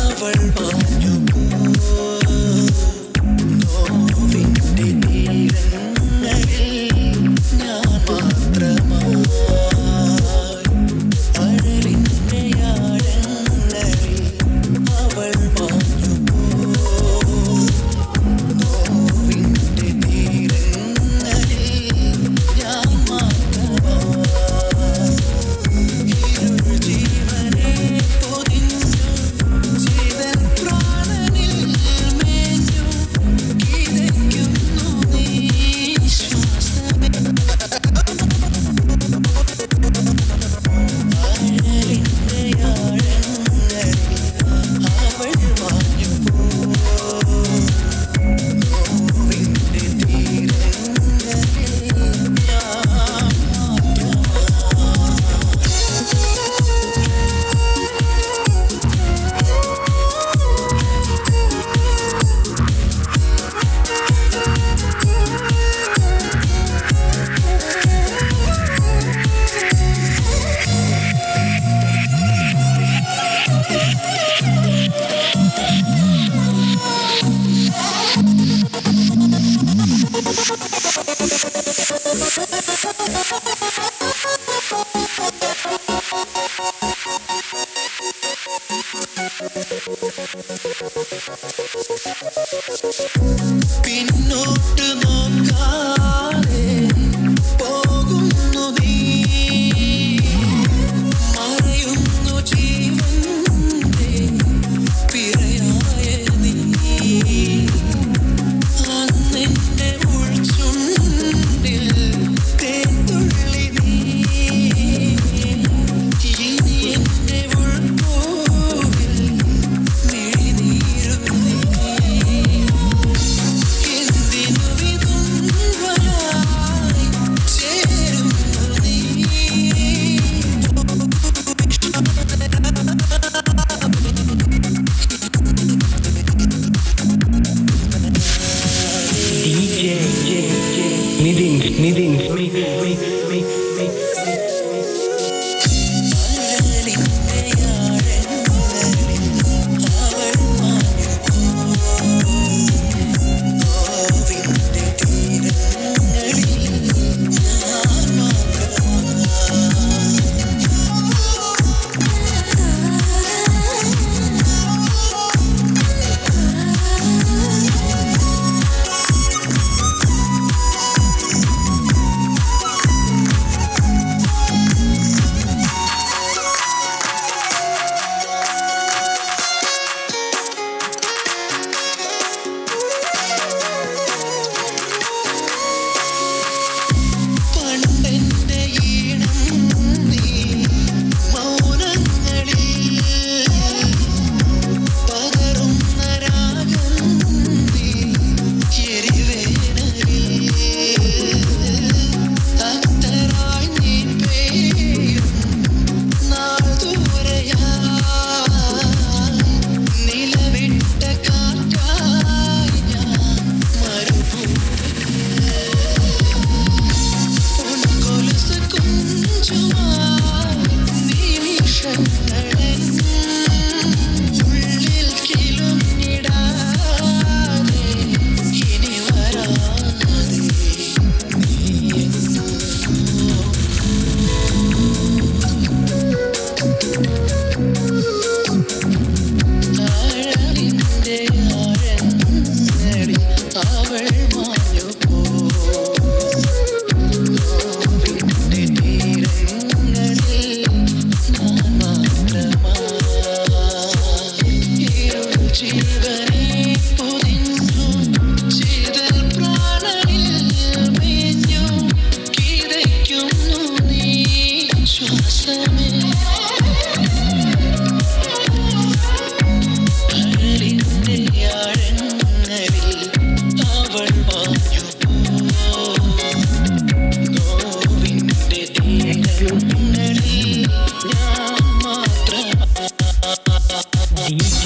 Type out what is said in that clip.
അവൾ മാഞ്ഞു. Thank you. meetings, meetings, meetings, meetings, meetings.